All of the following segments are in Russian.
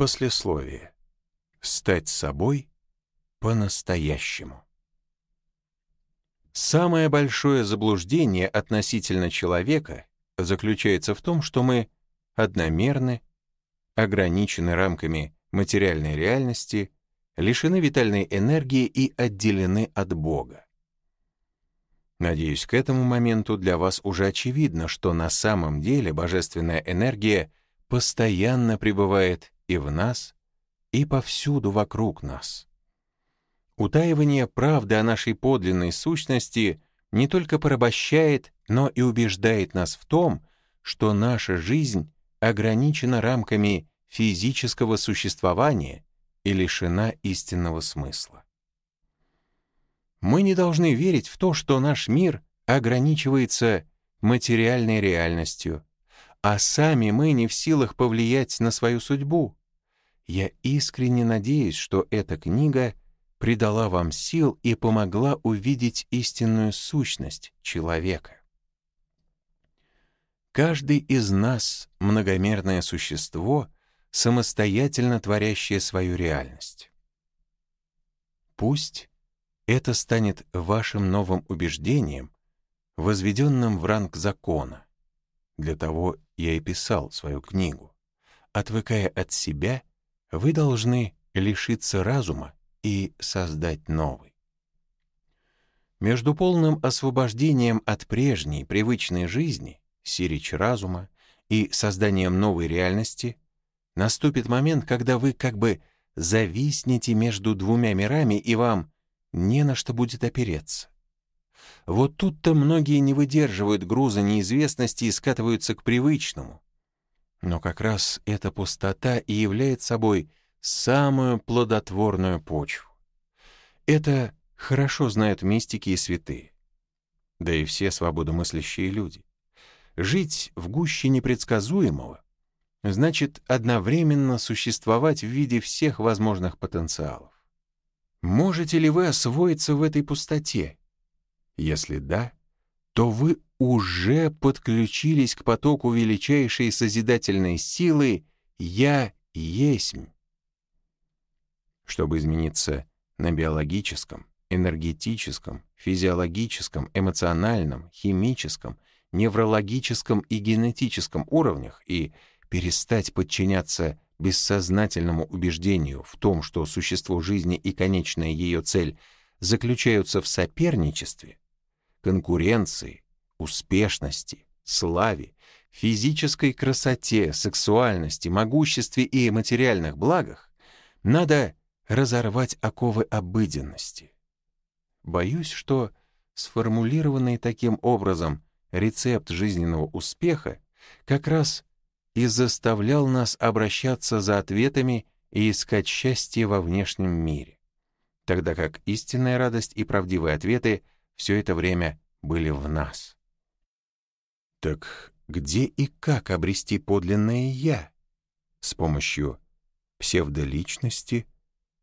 Послесловие. Стать собой по-настоящему. Самое большое заблуждение относительно человека заключается в том, что мы одномерны, ограничены рамками материальной реальности, лишены витальной энергии и отделены от Бога. Надеюсь, к этому моменту для вас уже очевидно, что на самом деле божественная энергия постоянно пребывает и в нас, и повсюду вокруг нас. Утаивание правды о нашей подлинной сущности не только порабощает, но и убеждает нас в том, что наша жизнь ограничена рамками физического существования и лишена истинного смысла. Мы не должны верить в то, что наш мир ограничивается материальной реальностью, а сами мы не в силах повлиять на свою судьбу. Я искренне надеюсь, что эта книга придала вам сил и помогла увидеть истинную сущность человека. Каждый из нас — многомерное существо, самостоятельно творящее свою реальность. Пусть это станет вашим новым убеждением, возведенным в ранг закона. Для того я и писал свою книгу. Отвыкая от себя — вы должны лишиться разума и создать новый. Между полным освобождением от прежней привычной жизни, сирич разума, и созданием новой реальности наступит момент, когда вы как бы зависнете между двумя мирами, и вам не на что будет опереться. Вот тут-то многие не выдерживают груза неизвестности и скатываются к привычному, но как раз эта пустота и является собой самую плодотворную почву. Это хорошо знают мистики и святые. Да и все свободомыслящие люди. Жить в гуще непредсказуемого значит одновременно существовать в виде всех возможных потенциалов. Можете ли вы освоиться в этой пустоте? Если да, то вы уже подключились к потоку величайшей созидательной силы «Я есмь». Чтобы измениться на биологическом, энергетическом, физиологическом, эмоциональном, химическом, неврологическом и генетическом уровнях и перестать подчиняться бессознательному убеждению в том, что существо жизни и конечная ее цель заключаются в соперничестве, конкуренции, успешности, славе, физической красоте, сексуальности, могуществе и материальных благах, надо разорвать оковы обыденности. Боюсь, что сформулированный таким образом рецепт жизненного успеха как раз и заставлял нас обращаться за ответами и искать счастье во внешнем мире, тогда как истинная радость и правдивые ответы все это время были в нас. Так где и как обрести подлинное «я»? С помощью псевдоличности,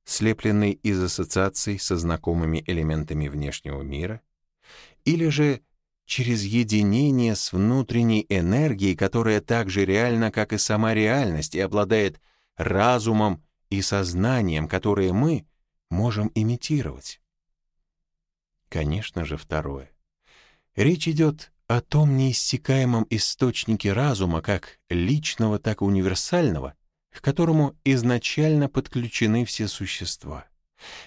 слепленной из ассоциаций со знакомыми элементами внешнего мира? Или же через единение с внутренней энергией, которая так же реальна, как и сама реальность, и обладает разумом и сознанием, которые мы можем имитировать? Конечно же, второе. Речь идет о том неиссякаемом источнике разума, как личного, так и универсального, к которому изначально подключены все существа.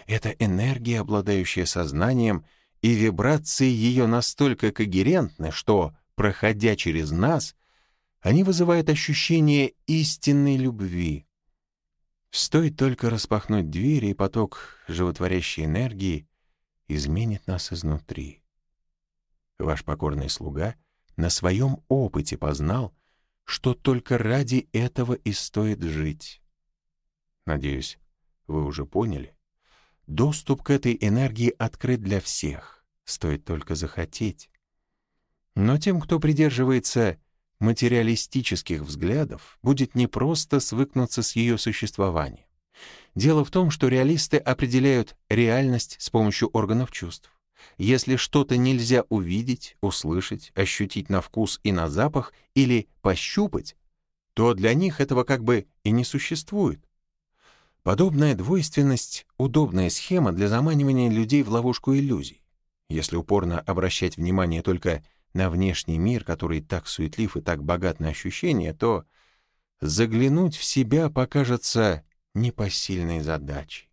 Это энергия, обладающая сознанием, и вибрации ее настолько когерентны, что, проходя через нас, они вызывают ощущение истинной любви. Стоит только распахнуть двери, и поток животворящей энергии изменит нас изнутри. Ваш покорный слуга на своем опыте познал, что только ради этого и стоит жить. Надеюсь, вы уже поняли. Доступ к этой энергии открыт для всех, стоит только захотеть. Но тем, кто придерживается материалистических взглядов, будет непросто свыкнуться с ее существованием. Дело в том, что реалисты определяют реальность с помощью органов чувств. Если что-то нельзя увидеть, услышать, ощутить на вкус и на запах или пощупать, то для них этого как бы и не существует. Подобная двойственность — удобная схема для заманивания людей в ловушку иллюзий. Если упорно обращать внимание только на внешний мир, который так суетлив и так богат на ощущения, то заглянуть в себя покажется непосильной задачей.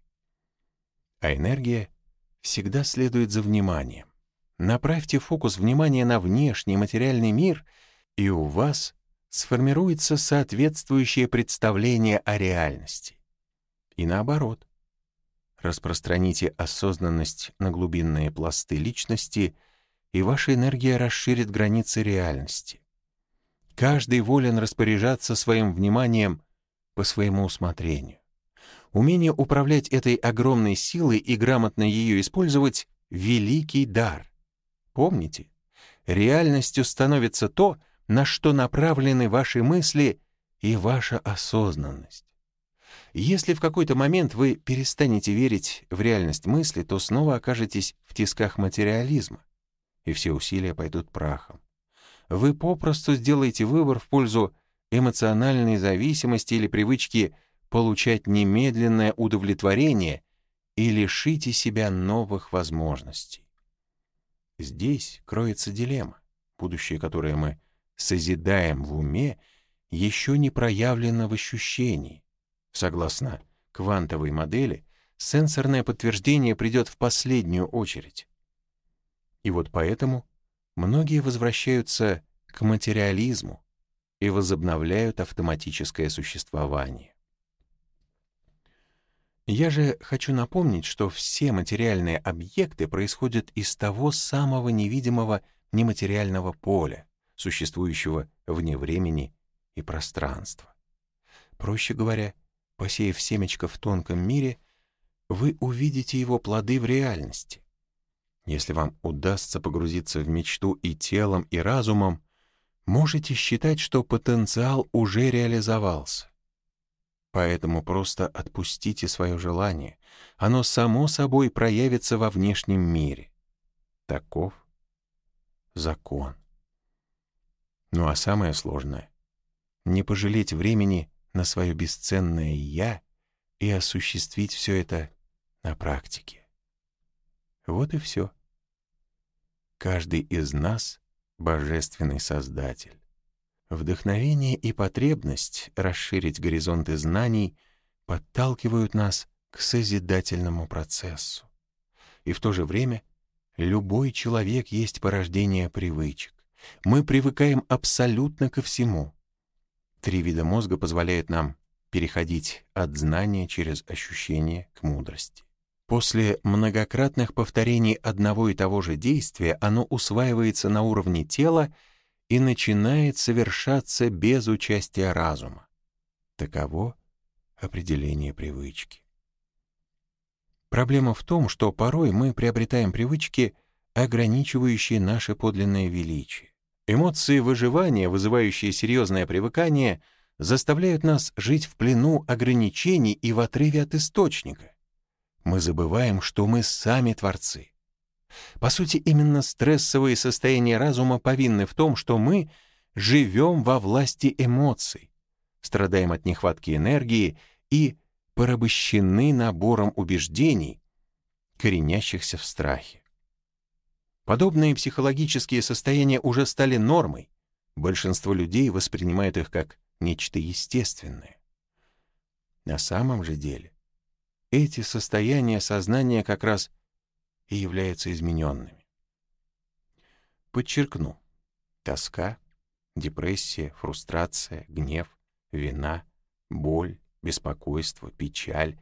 А энергия всегда следует за вниманием. Направьте фокус внимания на внешний материальный мир, и у вас сформируется соответствующее представление о реальности. И наоборот. Распространите осознанность на глубинные пласты личности, и ваша энергия расширит границы реальности. Каждый волен распоряжаться своим вниманием по своему усмотрению. Умение управлять этой огромной силой и грамотно ее использовать — великий дар. Помните, реальностью становится то, на что направлены ваши мысли и ваша осознанность. Если в какой-то момент вы перестанете верить в реальность мысли, то снова окажетесь в тисках материализма, и все усилия пойдут прахом. Вы попросту сделаете выбор в пользу эмоциональной зависимости или привычки получать немедленное удовлетворение и лишите себя новых возможностей. Здесь кроется дилемма, будущее, которое мы созидаем в уме, еще не проявлено в ощущении. Согласно квантовой модели, сенсорное подтверждение придет в последнюю очередь. И вот поэтому многие возвращаются к материализму и возобновляют автоматическое существование. Я же хочу напомнить, что все материальные объекты происходят из того самого невидимого нематериального поля, существующего вне времени и пространства. Проще говоря, посеяв семечко в тонком мире, вы увидите его плоды в реальности. Если вам удастся погрузиться в мечту и телом, и разумом, можете считать, что потенциал уже реализовался. Поэтому просто отпустите свое желание. Оно само собой проявится во внешнем мире. Таков закон. Ну а самое сложное — не пожалеть времени на свое бесценное «я» и осуществить все это на практике. Вот и все. Каждый из нас — божественный создатель. Вдохновение и потребность расширить горизонты знаний подталкивают нас к созидательному процессу. И в то же время любой человек есть порождение привычек. Мы привыкаем абсолютно ко всему. Три вида мозга позволяют нам переходить от знания через ощущение к мудрости. После многократных повторений одного и того же действия оно усваивается на уровне тела и начинает совершаться без участия разума. Таково определение привычки. Проблема в том, что порой мы приобретаем привычки, ограничивающие наше подлинное величие. Эмоции выживания, вызывающие серьезное привыкание, заставляют нас жить в плену ограничений и в отрыве от источника. Мы забываем, что мы сами творцы. По сути, именно стрессовые состояния разума повинны в том, что мы живем во власти эмоций, страдаем от нехватки энергии и порабощены набором убеждений, коренящихся в страхе. Подобные психологические состояния уже стали нормой. Большинство людей воспринимают их как нечто естественное. На самом же деле эти состояния сознания как раз и являются измененными. Подчеркну, тоска, депрессия, фрустрация, гнев, вина, боль, беспокойство, печаль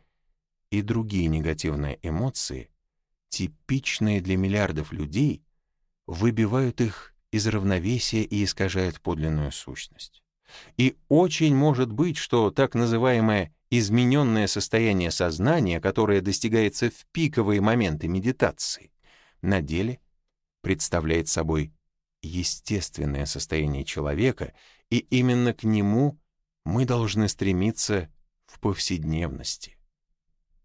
и другие негативные эмоции типичные для миллиардов людей, выбивают их из равновесия и искажают подлинную сущность. И очень может быть, что так называемое измененное состояние сознания, которое достигается в пиковые моменты медитации, на деле представляет собой естественное состояние человека, и именно к нему мы должны стремиться в повседневности.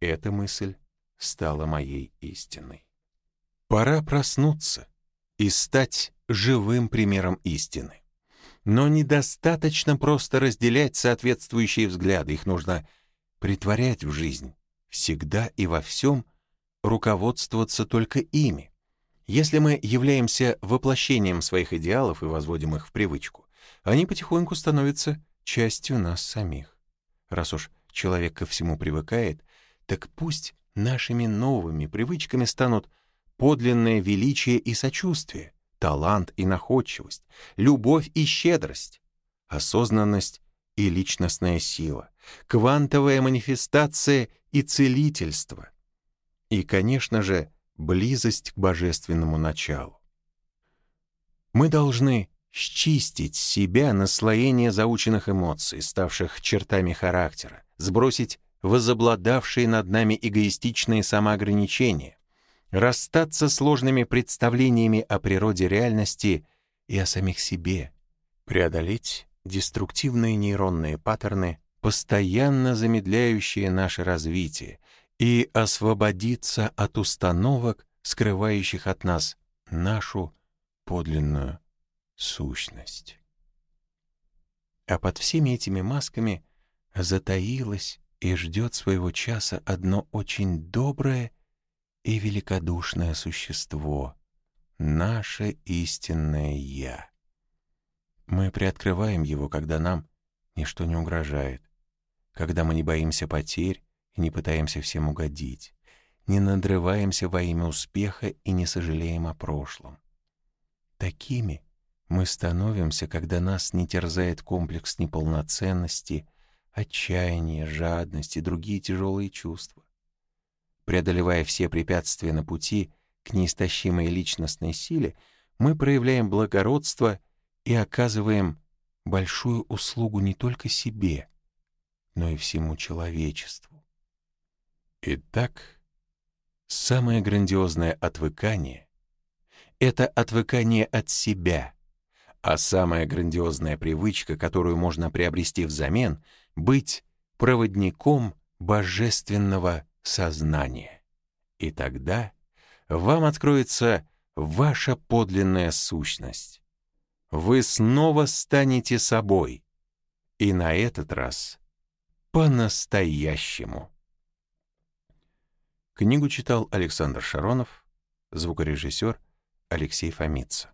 Эта мысль стала моей истиной. Пора проснуться и стать живым примером истины. Но недостаточно просто разделять соответствующие взгляды, их нужно притворять в жизнь, всегда и во всем руководствоваться только ими. Если мы являемся воплощением своих идеалов и возводим их в привычку, они потихоньку становятся частью нас самих. Раз уж человек ко всему привыкает, так пусть нашими новыми привычками станут подлинное величие и сочувствие, талант и находчивость, любовь и щедрость, осознанность и личностная сила, квантовая манифестация и целительство. И, конечно же, близость к божественному началу. Мы должны счистить с себя наслоение заученных эмоций, ставших чертами характера, сбросить возобладавшие над нами эгоистичные самоограничения, расстаться с сложными представлениями о природе реальности и о самих себе, преодолеть деструктивные нейронные паттерны, постоянно замедляющие наше развитие, и освободиться от установок, скрывающих от нас нашу подлинную сущность. А под всеми этими масками затаилось и ждет своего часа одно очень доброе и великодушное существо — наше истинное «Я». Мы приоткрываем его, когда нам ничто не угрожает, когда мы не боимся потерь и не пытаемся всем угодить, не надрываемся во имя успеха и не сожалеем о прошлом. Такими мы становимся, когда нас не терзает комплекс неполноценности, отчаяние, жадность и другие тяжелые чувства преодолевая все препятствия на пути к неистощимой личностной силе, мы проявляем благородство и оказываем большую услугу не только себе, но и всему человечеству. Итак, самое грандиозное отвыкание — это отвыкание от себя, а самая грандиозная привычка, которую можно приобрести взамен — быть проводником божественного сознание. И тогда вам откроется ваша подлинная сущность. Вы снова станете собой. И на этот раз по-настоящему. Книгу читал Александр Шаронов, звукорежиссер Алексей Фомица.